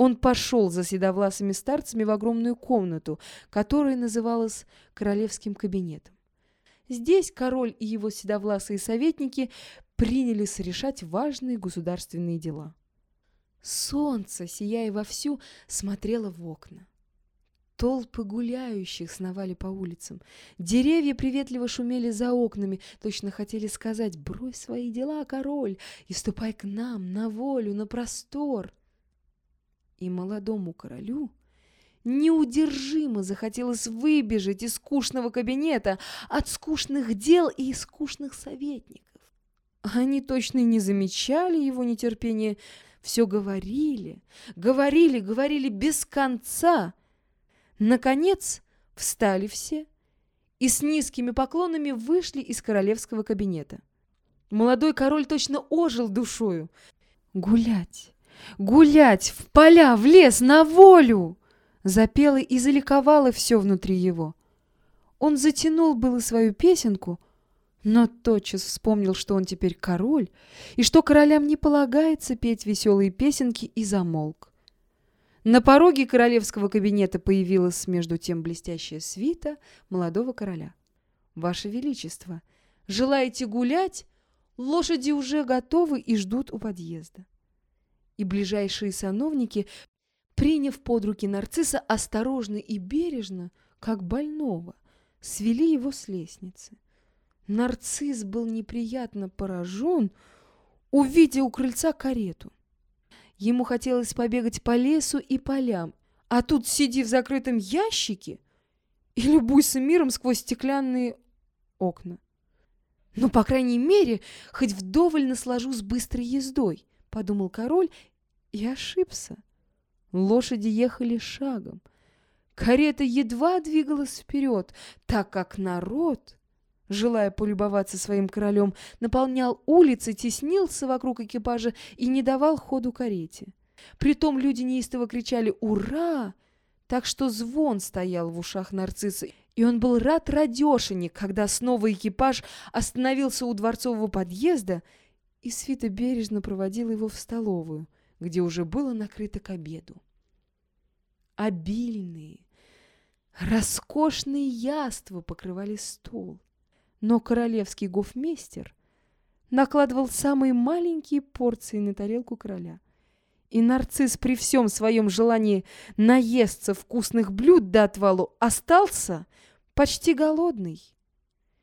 Он пошел за седовласыми старцами в огромную комнату, которая называлась королевским кабинетом. Здесь король и его седовласые советники принялись решать важные государственные дела. Солнце, сияя вовсю, смотрело в окна. Толпы гуляющих сновали по улицам. Деревья приветливо шумели за окнами, точно хотели сказать «Брось свои дела, король, и ступай к нам, на волю, на простор» и молодому королю неудержимо захотелось выбежать из скучного кабинета, от скучных дел и скучных советников. Они точно не замечали его нетерпения, все говорили, говорили, говорили без конца. Наконец встали все и с низкими поклонами вышли из королевского кабинета. Молодой король точно ожил душою. Гулять, Гулять в поля, в лес, на волю!» Запело и заликовало все внутри его. Он затянул было свою песенку, но тотчас вспомнил, что он теперь король, и что королям не полагается петь веселые песенки, и замолк. На пороге королевского кабинета появилась между тем блестящая свита молодого короля. «Ваше Величество, желаете гулять? Лошади уже готовы и ждут у подъезда» и ближайшие сановники, приняв под руки нарцисса осторожно и бережно, как больного, свели его с лестницы. Нарцисс был неприятно поражен, увидя у крыльца карету. Ему хотелось побегать по лесу и полям, а тут сиди в закрытом ящике и любуйся миром сквозь стеклянные окна. Ну, по крайней мере, хоть вдоволь наслажу с быстрой ездой, подумал король и ошибся. Лошади ехали шагом. Карета едва двигалась вперед, так как народ, желая полюбоваться своим королем, наполнял улицы, теснился вокруг экипажа и не давал ходу карете. Притом люди неистово кричали «Ура!», так что звон стоял в ушах нарцисса, и он был рад радешине, когда снова экипаж остановился у дворцового подъезда, и свита бережно проводила его в столовую — где уже было накрыто к обеду. Обильные, роскошные яства покрывали стол, но королевский гофмейстер накладывал самые маленькие порции на тарелку короля. И нарцисс при всем своем желании наесться вкусных блюд до отвалу остался почти голодный.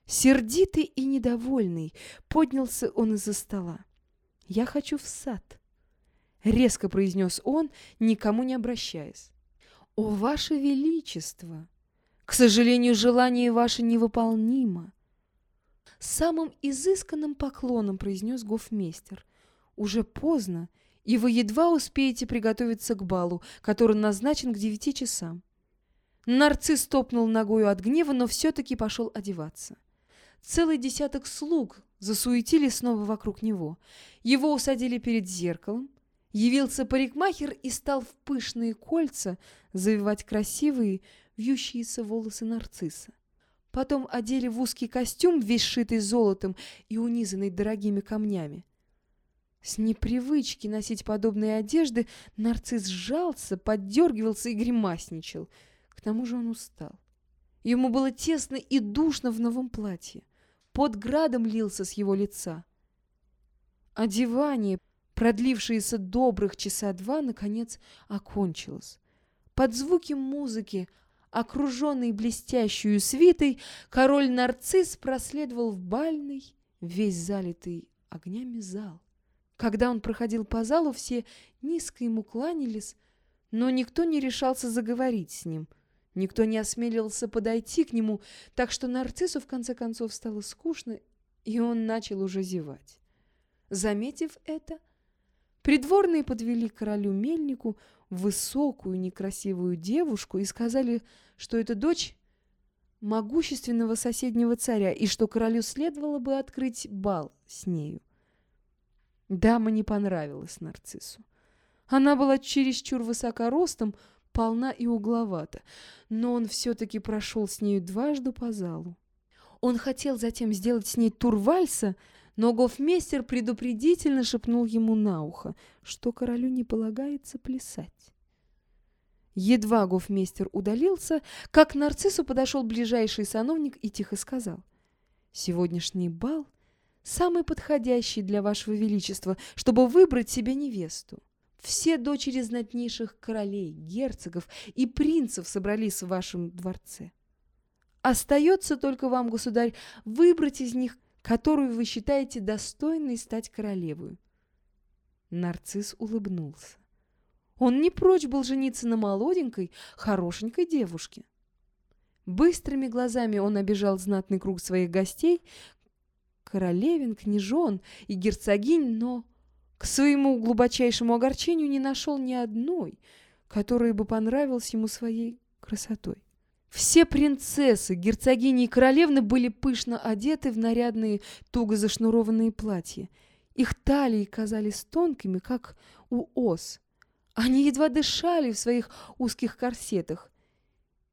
Сердитый и недовольный поднялся он из-за стола. «Я хочу в сад», резко произнес он, никому не обращаясь. «О, Ваше Величество! К сожалению, желание ваше невыполнимо!» Самым изысканным поклоном произнес гофмейстер. «Уже поздно, и вы едва успеете приготовиться к балу, который назначен к девяти часам». Нарцисс топнул ногою от гнева, но все-таки пошел одеваться. Целый десяток слуг засуетили снова вокруг него. Его усадили перед зеркалом, Явился парикмахер и стал в пышные кольца завивать красивые вьющиеся волосы нарцисса. Потом одели в узкий костюм, весь шитый золотом и унизанный дорогими камнями. С непривычки носить подобные одежды нарцисс сжался, поддергивался и гримасничал. К тому же он устал. Ему было тесно и душно в новом платье. Под градом лился с его лица. Одевание, продлившееся добрых часа два, наконец окончилось. Под звуки музыки, окруженный блестящую свитой, король Нарцисс проследовал в бальный, весь залитый огнями зал. Когда он проходил по залу, все низко ему кланялись, но никто не решался заговорить с ним. Никто не осмелился подойти к нему, так что нарциссу в конце концов стало скучно, и он начал уже зевать. Заметив это, Придворные подвели королю Мельнику высокую некрасивую девушку и сказали, что это дочь могущественного соседнего царя и что королю следовало бы открыть бал с нею. Дама не понравилась нарциссу. Она была чересчур высокоростом, полна и угловата, но он все-таки прошел с нею дважды по залу. Он хотел затем сделать с ней тур вальса, но гофмейстер предупредительно шепнул ему на ухо, что королю не полагается плясать. Едва гофмейстер удалился, как к нарциссу подошел ближайший сановник и тихо сказал. «Сегодняшний бал самый подходящий для вашего величества, чтобы выбрать себе невесту. Все дочери знатнейших королей, герцогов и принцев собрались в вашем дворце. Остается только вам, государь, выбрать из них, которую вы считаете достойной стать королевой». Нарцисс улыбнулся. Он не прочь был жениться на молоденькой, хорошенькой девушке. Быстрыми глазами он обижал знатный круг своих гостей, королевин, княжон и герцогинь, но к своему глубочайшему огорчению не нашел ни одной, которая бы понравилась ему своей красотой. Все принцессы, герцогини и королевны были пышно одеты в нарядные, туго зашнурованные платья. Их талии казались тонкими, как у ос, они едва дышали в своих узких корсетах.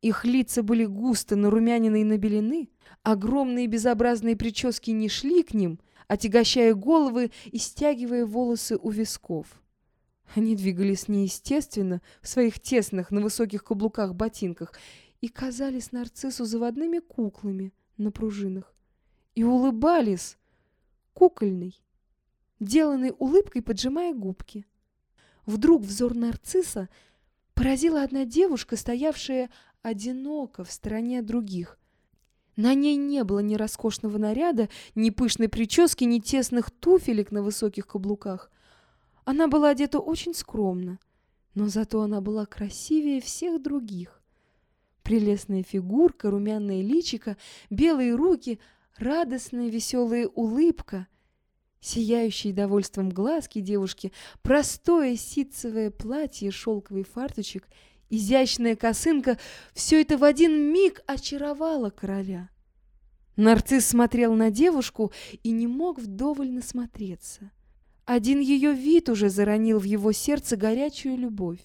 Их лица были густо нарумянены и набелены, огромные безобразные прически не шли к ним, отягощая головы и стягивая волосы у висков. Они двигались неестественно в своих тесных на высоких каблуках ботинках и казались нарциссу заводными куклами на пружинах. И улыбались кукольной, деланной улыбкой поджимая губки. Вдруг взор нарцисса поразила одна девушка, стоявшая одиноко в стороне других. На ней не было ни роскошного наряда, ни пышной прически, ни тесных туфелек на высоких каблуках. Она была одета очень скромно, но зато она была красивее всех других. Прелестная фигурка, румяное личико, белые руки, радостная веселая улыбка — Сияющие довольством глазки девушки, простое ситцевое платье, шелковый фарточек, изящная косынка — все это в один миг очаровало короля. Нарцисс смотрел на девушку и не мог вдоволь насмотреться. Один ее вид уже заронил в его сердце горячую любовь.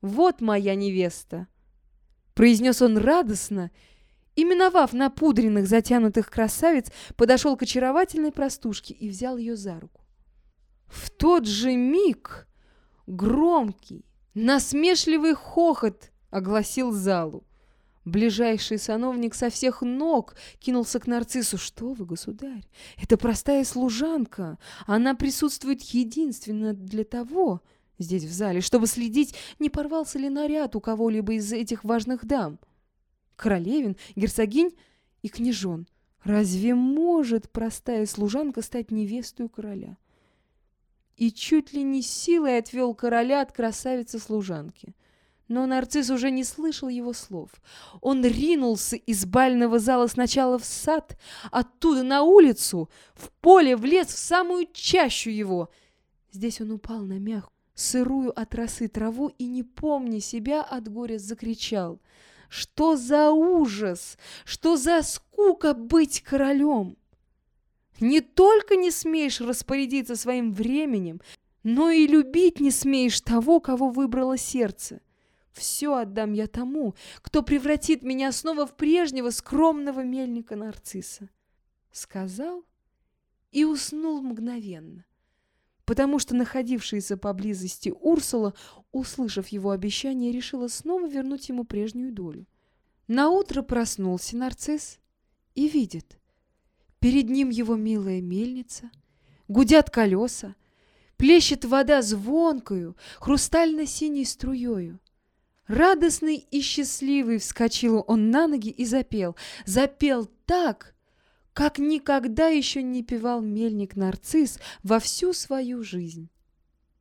«Вот моя невеста!» — произнес он радостно — и, миновав напудренных, затянутых красавиц, подошел к очаровательной простушке и взял ее за руку. В тот же миг громкий, насмешливый хохот огласил залу. Ближайший сановник со всех ног кинулся к нарциссу. «Что вы, государь? Это простая служанка. Она присутствует единственно для того, здесь в зале, чтобы следить, не порвался ли наряд у кого-либо из этих важных дам» королевин, герцогинь и княжон. Разве может простая служанка стать невестой короля? И чуть ли не силой отвел короля от красавицы-служанки. Но нарцисс уже не слышал его слов. Он ринулся из бального зала сначала в сад, оттуда на улицу, в поле, в лес, в самую чащу его. Здесь он упал на мягкую, сырую от росы траву и, не помня себя, от горя закричал — что за ужас! Что за скука быть королем! Не только не смеешь распорядиться своим временем, но и любить не смеешь того, кого выбрало сердце. Все отдам я тому, кто превратит меня снова в прежнего скромного мельника нарцисса. Сказал и уснул мгновенно потому что находившаяся поблизости Урсула, услышав его обещание, решила снова вернуть ему прежнюю долю. Наутро проснулся нарцисс и видит. Перед ним его милая мельница, гудят колеса, плещет вода звонкою, хрустально-синей струёю. Радостный и счастливый вскочил он на ноги и запел. Запел так, как никогда еще не певал мельник нарцисс во всю свою жизнь.